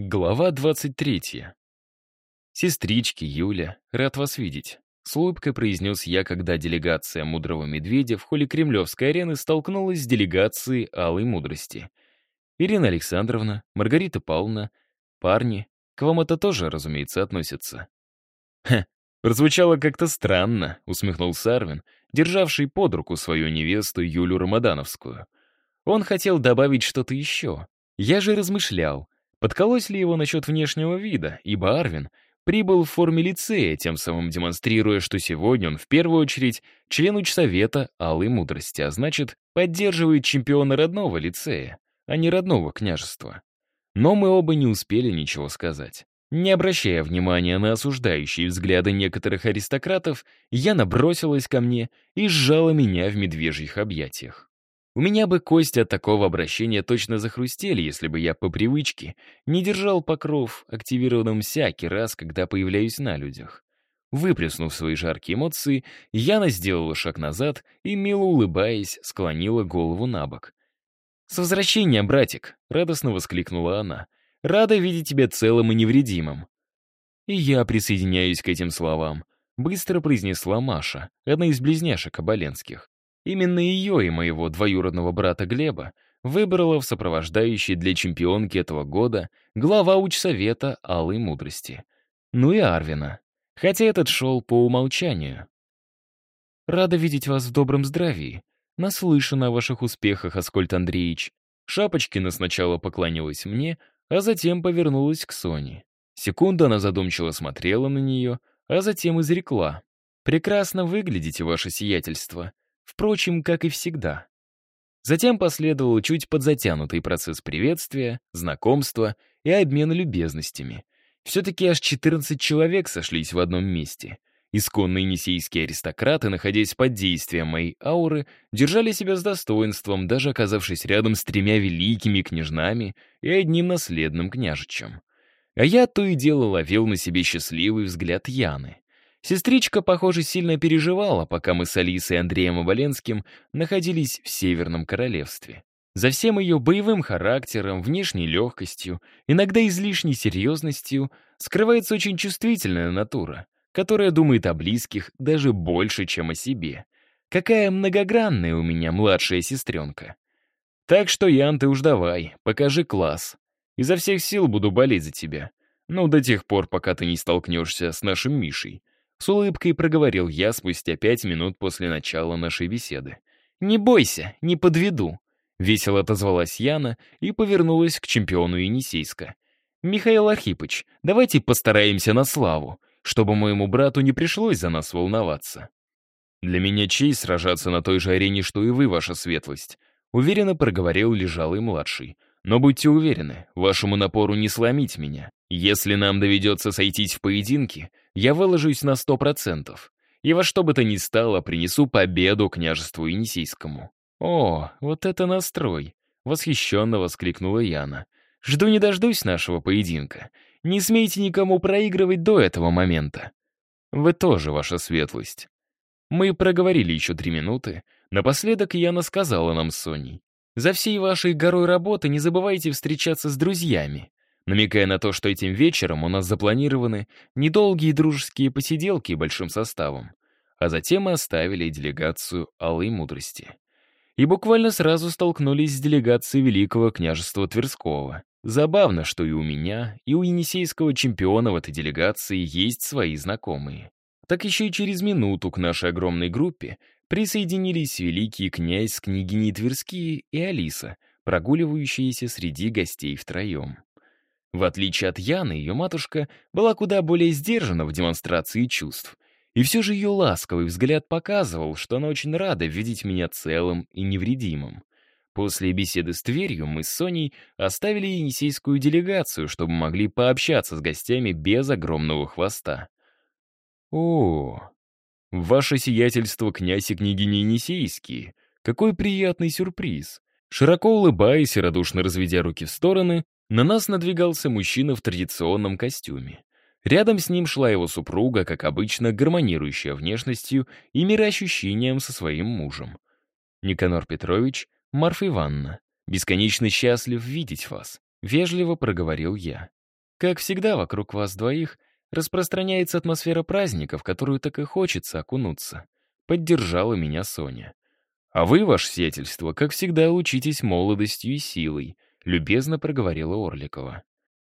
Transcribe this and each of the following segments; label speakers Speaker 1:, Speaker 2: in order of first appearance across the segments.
Speaker 1: Глава 23. «Сестрички, Юля, рад вас видеть», — с улыбкой произнес я, когда делегация Мудрого Медведя в холле Кремлевской арены столкнулась с делегацией Алой Мудрости. Ирина Александровна, Маргарита Павловна, парни, к вам это тоже, разумеется, относится. «Хе, прозвучало как-то странно», — усмехнулся Арвин, державший под руку свою невесту Юлю Рамадановскую. Он хотел добавить что-то еще. Я же размышлял — Подколось ли его насчет внешнего вида, ибо Арвин прибыл в форме лицея, тем самым демонстрируя, что сегодня он в первую очередь член учсовета Алой Мудрости, а значит, поддерживает чемпиона родного лицея, а не родного княжества. Но мы оба не успели ничего сказать. Не обращая внимания на осуждающие взгляды некоторых аристократов, Яна бросилась ко мне и сжала меня в медвежьих объятиях. У меня бы кости от такого обращения точно захрустели, если бы я по привычке не держал покров активированным всякий раз, когда появляюсь на людях. Выплеснув свои жаркие эмоции, Яна сделала шаг назад и, мило улыбаясь, склонила голову на бок. «С возвращением, братик!» — радостно воскликнула она. «Рада видеть тебя целым и невредимым». «И я присоединяюсь к этим словам», — быстро произнесла Маша, одна из близняшек Оболенских. Именно ее и моего двоюродного брата Глеба выбрала в сопровождающей для чемпионки этого года глава учсовета Алой Мудрости. Ну и Арвина. Хотя этот шел по умолчанию. «Рада видеть вас в добром здравии. Наслышана о ваших успехах, Аскольд Андреевич». Шапочкина сначала поклонилась мне, а затем повернулась к Соне. Секунду она задумчиво смотрела на нее, а затем изрекла. «Прекрасно выглядите, ваше сиятельство. Впрочем, как и всегда. Затем последовал чуть подзатянутый процесс приветствия, знакомства и обмена любезностями. Все-таки аж 14 человек сошлись в одном месте. Исконные несейские аристократы, находясь под действием моей ауры, держали себя с достоинством, даже оказавшись рядом с тремя великими княжнами и одним наследным княжичем. А я то и дело ловил на себе счастливый взгляд Яны. Сестричка, похоже, сильно переживала, пока мы с Алисой и Андреем Оболенским находились в Северном Королевстве. За всем ее боевым характером, внешней легкостью, иногда излишней серьезностью скрывается очень чувствительная натура, которая думает о близких даже больше, чем о себе. Какая многогранная у меня младшая сестренка. Так что, Ян, ты уж давай, покажи класс. Изо всех сил буду болеть за тебя. Ну, до тех пор, пока ты не столкнешься с нашим Мишей. С улыбкой проговорил я спустя пять минут после начала нашей беседы. «Не бойся, не подведу», — весело отозвалась Яна и повернулась к чемпиону Енисейска. «Михаил Архипыч, давайте постараемся на славу, чтобы моему брату не пришлось за нас волноваться». «Для меня честь сражаться на той же арене, что и вы, ваша светлость», — уверенно проговорил лежалый младший. «Но будьте уверены, вашему напору не сломить меня. Если нам доведется сойтись в поединке, я выложусь на сто процентов. И во что бы то ни стало, принесу победу княжеству Енисейскому. «О, вот это настрой!» — восхищенно воскликнула Яна. «Жду не дождусь нашего поединка. Не смейте никому проигрывать до этого момента». «Вы тоже, ваша светлость». Мы проговорили еще три минуты. Напоследок Яна сказала нам с Соней. «За всей вашей горой работы не забывайте встречаться с друзьями намекая на то, что этим вечером у нас запланированы недолгие дружеские посиделки большим составом, а затем мы оставили делегацию Алой Мудрости. И буквально сразу столкнулись с делегацией Великого княжества Тверского. Забавно, что и у меня, и у енисейского чемпиона в этой делегации есть свои знакомые. Так еще и через минуту к нашей огромной группе присоединились великий князь с княгиней Тверские и Алиса, прогуливающиеся среди гостей втроем. В отличие от Яны, ее матушка была куда более сдержана в демонстрации чувств. И все же ее ласковый взгляд показывал, что она очень рада видеть меня целым и невредимым. После беседы с Тверью мы с Соней оставили енисейскую делегацию, чтобы могли пообщаться с гостями без огромного хвоста. «О, ваше сиятельство, князь и княгиня Енисейские! Какой приятный сюрприз!» Широко улыбаясь и радушно разведя руки в стороны, на нас надвигался мужчина в традиционном костюме. Рядом с ним шла его супруга, как обычно, гармонирующая внешностью и мироощущением со своим мужем. «Никанор Петрович, Марфа Ивановна, бесконечно счастлив видеть вас», — вежливо проговорил я. Как всегда, вокруг вас двоих распространяется атмосфера праздника, в которую так и хочется окунуться. Поддержала меня Соня. А вы, ваше сиятельство, как всегда, учитесь молодостью и силой, любезно проговорила Орликова.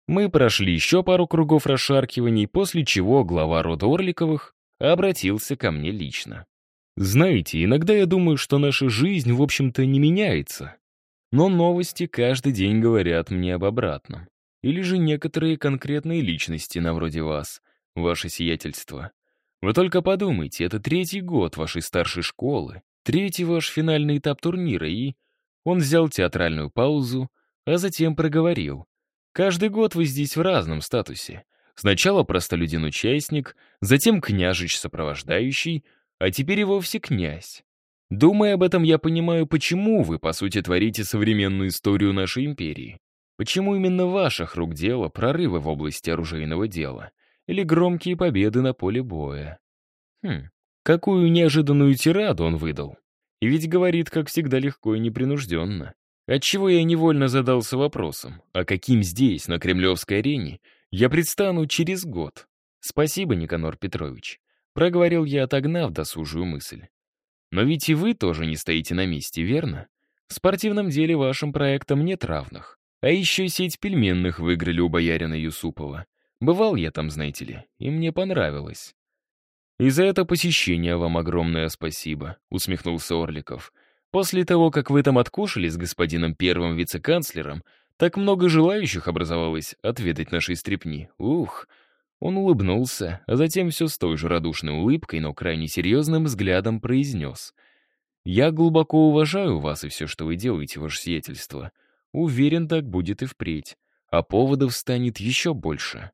Speaker 1: Мы прошли еще пару кругов расшаркиваний, после чего глава рода Орликовых обратился ко мне лично. «Знаете, иногда я думаю, что наша жизнь, в общем-то, не меняется. Но новости каждый день говорят мне об обратном. Или же некоторые конкретные личности, на вроде вас, ваше сиятельство. Вы только подумайте, это третий год вашей старшей школы, третий ваш финальный этап турнира, и... Он взял театральную паузу, а затем проговорил. Каждый год вы здесь в разном статусе. Сначала простолюдин-участник, затем княжич-сопровождающий, а теперь и вовсе князь. Думая об этом, я понимаю, почему вы, по сути, творите современную историю нашей империи. Почему именно ваших рук дело прорывы в области оружейного дела? Или громкие победы на поле боя? Хм, какую неожиданную тираду он выдал. И ведь говорит, как всегда, легко и непринужденно. Отчего я невольно задался вопросом, а каким здесь, на Кремлевской арене, я предстану через год? Спасибо, Никанор Петрович. Проговорил я, отогнав досужую мысль. Но ведь и вы тоже не стоите на месте, верно? В спортивном деле вашим проектам нет равных. А еще сеть пельменных выиграли у боярина Юсупова. Бывал я там, знаете ли, и мне понравилось. «И за это посещение вам огромное спасибо», — усмехнулся Орликов. «После того, как вы там откушали с господином первым вице-канцлером, так много желающих образовалось отведать нашей стрепни. Ух!» Он улыбнулся, а затем все с той же радушной улыбкой, но крайне серьезным взглядом произнес. «Я глубоко уважаю вас и все, что вы делаете, ваше сиятельство. Уверен, так будет и впредь, а поводов станет еще больше.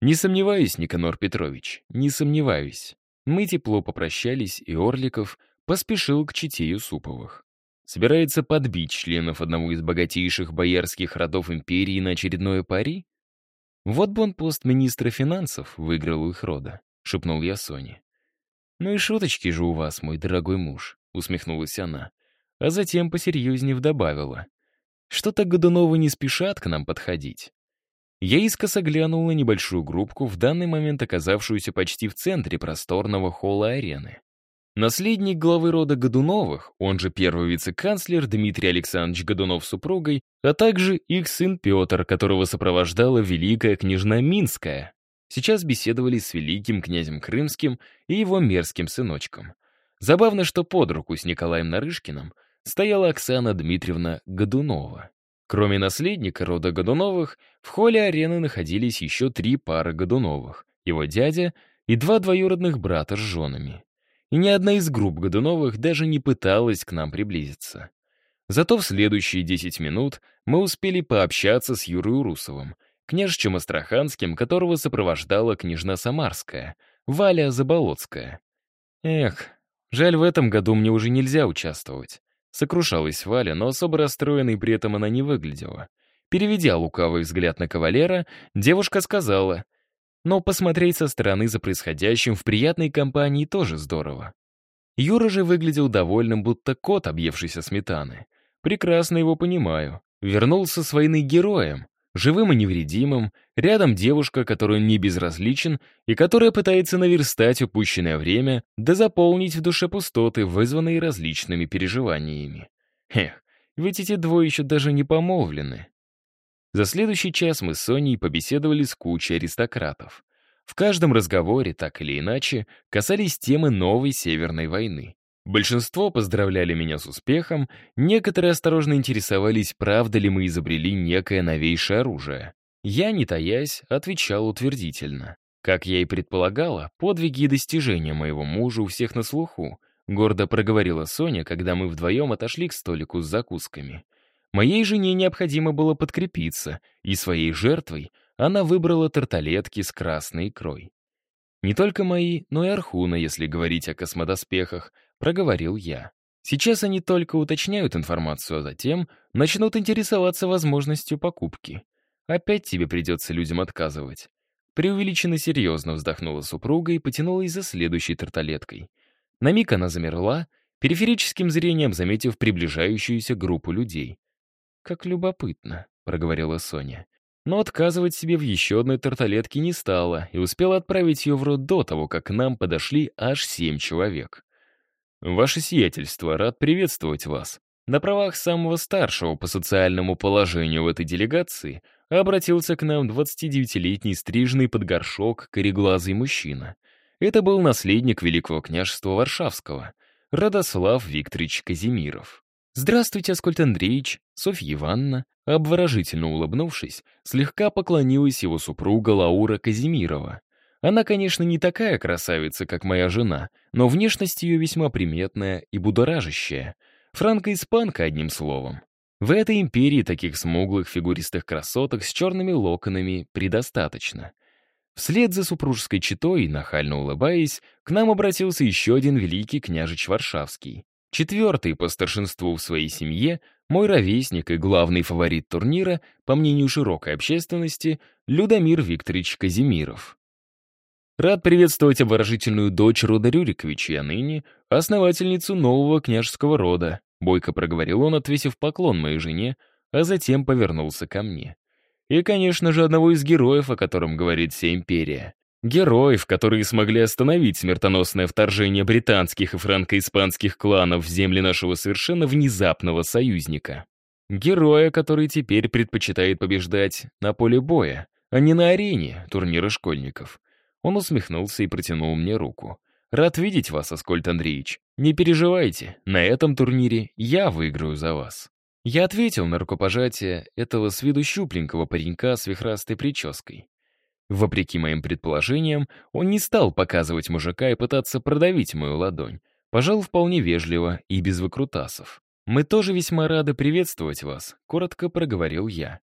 Speaker 1: Не сомневаюсь, Никанор Петрович, не сомневаюсь. Мы тепло попрощались, и Орликов поспешил к чете Юсуповых. Собирается подбить членов одного из богатейших боярских родов империи на очередное пари? Вот бы он пост министра финансов выиграл у их рода, шепнул я Соне. «Ну и шуточки же у вас, мой дорогой муж», — усмехнулась она, а затем посерьезнее добавила. Что-то Годуновы не спешат к нам подходить. Я искоса глянул на небольшую группку, в данный момент оказавшуюся почти в центре просторного холла арены. Наследник главы рода Годуновых, он же первый вице-канцлер Дмитрий Александрович Годунов с супругой, а также их сын Петр, которого сопровождала великая княжна Минская, сейчас беседовали с великим князем Крымским и его мерзким сыночком. Забавно, что под руку с Николаем Нарышкиным стояла Оксана Дмитриевна Годунова. Кроме наследника рода Годуновых, в холле арены находились еще три пары Годуновых, его дядя и два двоюродных брата с женами. И ни одна из групп Годуновых даже не пыталась к нам приблизиться. Зато в следующие 10 минут мы успели пообщаться с Юрой Урусовым, княжичем Астраханским, которого сопровождала княжна Самарская, Валя Заболоцкая. Эх, жаль, в этом году мне уже нельзя участвовать. Сокрушалась Валя, но особо расстроенной при этом она не выглядела. Переведя лукавый взгляд на кавалера, девушка сказала, «Но посмотреть со стороны за происходящим в приятной компании тоже здорово». Юра же выглядел довольным, будто кот, объевшийся сметаны. Прекрасно его понимаю. Вернулся с войны героем, живым и невредимым, рядом девушка, которой не безразличен и которая пытается наверстать упущенное время, да заполнить в душе пустоты, вызванные различными переживаниями. Эх, ведь эти двое еще даже не помолвлены. За следующий час мы с Соней побеседовали с кучей аристократов. В каждом разговоре, так или иначе, касались темы новой Северной войны. Большинство поздравляли меня с успехом, некоторые осторожно интересовались, правда ли мы изобрели некое новейшее оружие. Я, не таясь, отвечал утвердительно. Как я и предполагала, подвиги и достижения моего мужа у всех на слуху, гордо проговорила Соня, когда мы вдвоем отошли к столику с закусками. Моей жене необходимо было подкрепиться, и своей жертвой она выбрала тарталетки с красной икрой. Не только мои, но и Архуна, если говорить о космодоспехах — проговорил я. Сейчас они только уточняют информацию, а затем начнут интересоваться возможностью покупки. Опять тебе придется людям отказывать. Преувеличенно серьезно вздохнула супруга и потянулась за следующей тарталеткой. На миг она замерла, периферическим зрением заметив приближающуюся группу людей. «Как любопытно», — проговорила Соня. но отказывать себе в еще одной тарталетке не стала и успела отправить ее в рот до того, как к нам подошли аж семь человек. «Ваше сиятельство, рад приветствовать вас». На правах самого старшего по социальному положению в этой делегации обратился к нам 29-летний стрижный под горшок кореглазый мужчина. Это был наследник Великого княжества Варшавского, Радослав Викторович Казимиров. «Здравствуйте, Аскольд Андреевич, Софья Ивановна», обворожительно улыбнувшись, слегка поклонилась его супруга Лаура Казимирова. Она, конечно, не такая красавица, как моя жена, но внешность ее весьма приметная и будоражащая. Франко-испанка, одним словом. В этой империи таких смуглых фигуристых красоток с черными локонами предостаточно. Вслед за супружеской четой, нахально улыбаясь, к нам обратился еще один великий княжич Варшавский. Четвертый по старшинству в своей семье, мой ровесник и главный фаворит турнира, по мнению широкой общественности, Людомир Викторович Казимиров. Рад приветствовать обворожительную дочь рода Рюриковича, а ныне основательницу нового княжеского рода, бойко проговорил он, отвесив поклон моей жене, а затем повернулся ко мне. И, конечно же, одного из героев, о котором говорит вся империя. Героев, которые смогли остановить смертоносное вторжение британских и франко-испанских кланов в земли нашего совершенно внезапного союзника. Героя, который теперь предпочитает побеждать на поле боя, а не на арене турнира школьников. Он усмехнулся и протянул мне руку. «Рад видеть вас, Аскольд Андреевич. Не переживайте, на этом турнире я выиграю за вас». Я ответил на рукопожатие этого с виду щупленького паренька с вихрастой прической. Вопреки моим предположениям, он не стал показывать мужика и пытаться продавить мою ладонь. Пожал вполне вежливо и без выкрутасов. «Мы тоже весьма рады приветствовать вас», — коротко проговорил я.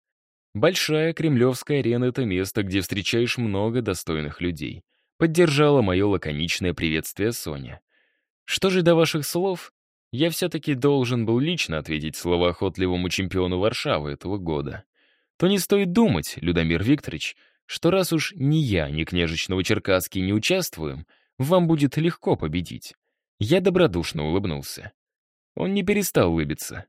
Speaker 1: «Большая Кремлевская арена — это место, где встречаешь много достойных людей», — поддержала мое лаконичное приветствие Соня. «Что же до ваших слов? Я все-таки должен был лично ответить словоохотливому чемпиону Варшавы этого года. То не стоит думать, Людомир Викторович, — что раз уж ни я, ни княжич Новочеркасский не участвуем, вам будет легко победить. Я добродушно улыбнулся. Он не перестал улыбиться.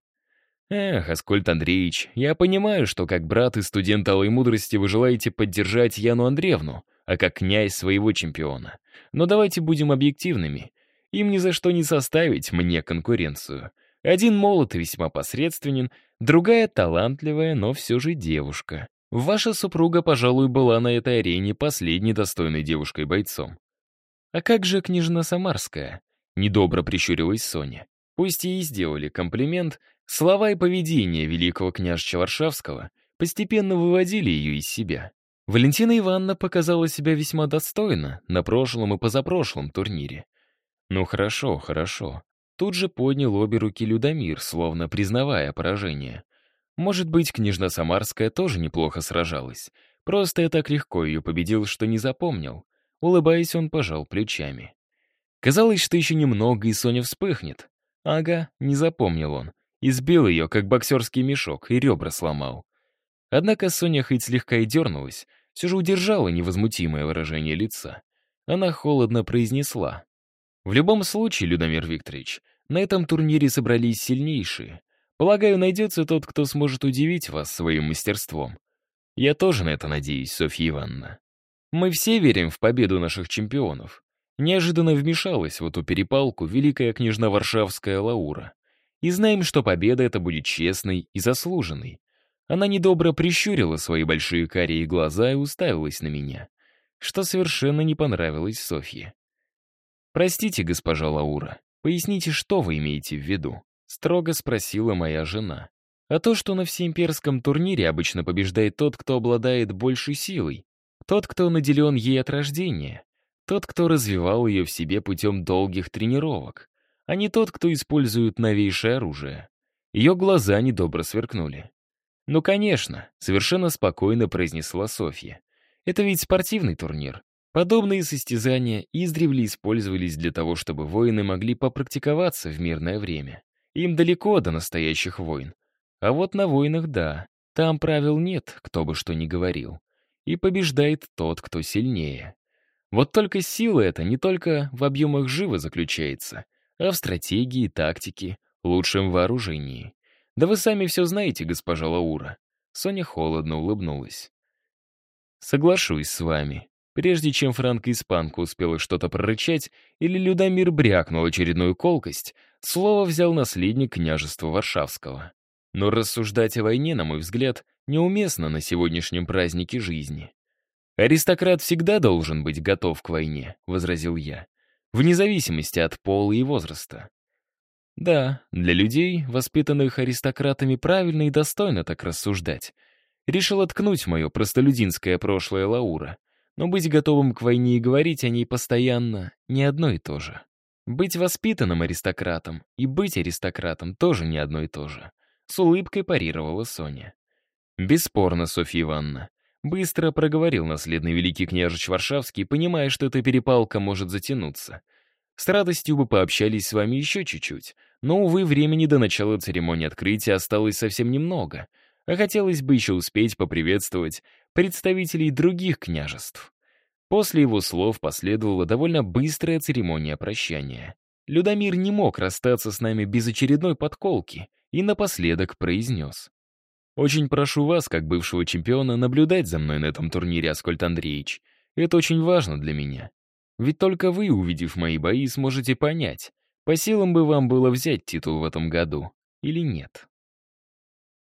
Speaker 1: «Эх, Аскольд Андреевич, я понимаю, что как брат и студент Алой Мудрости вы желаете поддержать Яну Андреевну, а как князь своего чемпиона. Но давайте будем объективными. Им ни за что не составить мне конкуренцию. Один молод и весьма посредственен, другая талантливая, но все же девушка. Ваша супруга, пожалуй, была на этой арене последней достойной девушкой-бойцом. А как же княжна Самарская? Недобро прищурилась Соня. Пусть ей сделали комплимент, слова и поведение великого княжича Варшавского постепенно выводили ее из себя. Валентина Ивановна показала себя весьма достойно на прошлом и позапрошлом турнире. Ну хорошо, хорошо. Тут же поднял обе руки Людомир, словно признавая поражение. Может быть, княжна Самарская тоже неплохо сражалась. Просто я так легко ее победил, что не запомнил. Улыбаясь, он пожал плечами. Казалось, что еще немного, и Соня вспыхнет. Ага, не запомнил он. Избил ее, как боксерский мешок, и ребра сломал. Однако Соня хоть слегка и дернулась, все же удержала невозмутимое выражение лица. Она холодно произнесла. «В любом случае, Людомир Викторович, на этом турнире собрались сильнейшие. Полагаю, найдется тот, кто сможет удивить вас своим мастерством. Я тоже на это надеюсь, Софья Ивановна. Мы все верим в победу наших чемпионов. Неожиданно вмешалась в эту перепалку великая княжна Варшавская Лаура. И знаем, что победа эта будет честной и заслуженной. Она недобро прищурила свои большие карие глаза и уставилась на меня, что совершенно не понравилось Софье. «Простите, госпожа Лаура, поясните, что вы имеете в виду?» Строго спросила моя жена. А то, что на всеимперском турнире обычно побеждает тот, кто обладает большей силой, тот, кто наделен ей от рождения, тот, кто развивал ее в себе путем долгих тренировок, а не тот, кто использует новейшее оружие. Ее глаза недобро сверкнули. «Ну, конечно», — совершенно спокойно произнесла Софья. «Это ведь спортивный турнир. Подобные состязания издревле использовались для того, чтобы воины могли попрактиковаться в мирное время. Им далеко до настоящих войн. А вот на войнах — да. Там правил нет, кто бы что ни говорил. И побеждает тот, кто сильнее. Вот только сила эта не только в объемах живы заключается, а в стратегии, тактике, лучшем вооружении. Да вы сами все знаете, госпожа Лаура. Соня холодно улыбнулась. Соглашусь с вами. Прежде чем франко-испанка успела что-то прорычать или Людомир брякнул очередную колкость, слово взял наследник княжества Варшавского. Но рассуждать о войне, на мой взгляд, неуместно на сегодняшнем празднике жизни. «Аристократ всегда должен быть готов к войне», — возразил я, «вне зависимости от пола и возраста». Да, для людей, воспитанных аристократами, правильно и достойно так рассуждать. Решил откнуть мое простолюдинское прошлое Лаура. Но быть готовым к войне и говорить о ней постоянно — не одно и то же. Быть воспитанным аристократом и быть аристократом тоже не одно и то же. С улыбкой парировала Соня. Бесспорно, Софья Ивановна. Быстро проговорил наследный великий княжич Варшавский, понимая, что эта перепалка может затянуться. С радостью бы пообщались с вами еще чуть-чуть, но, увы, времени до начала церемонии открытия осталось совсем немного, а хотелось бы еще успеть поприветствовать представителей других княжеств. После его слов последовала довольно быстрая церемония прощания. Людомир не мог расстаться с нами без очередной подколки и напоследок произнес. «Очень прошу вас, как бывшего чемпиона, наблюдать за мной на этом турнире, Аскольд Андреевич. Это очень важно для меня. Ведь только вы, увидев мои бои, сможете понять, по силам бы вам было взять титул в этом году или нет».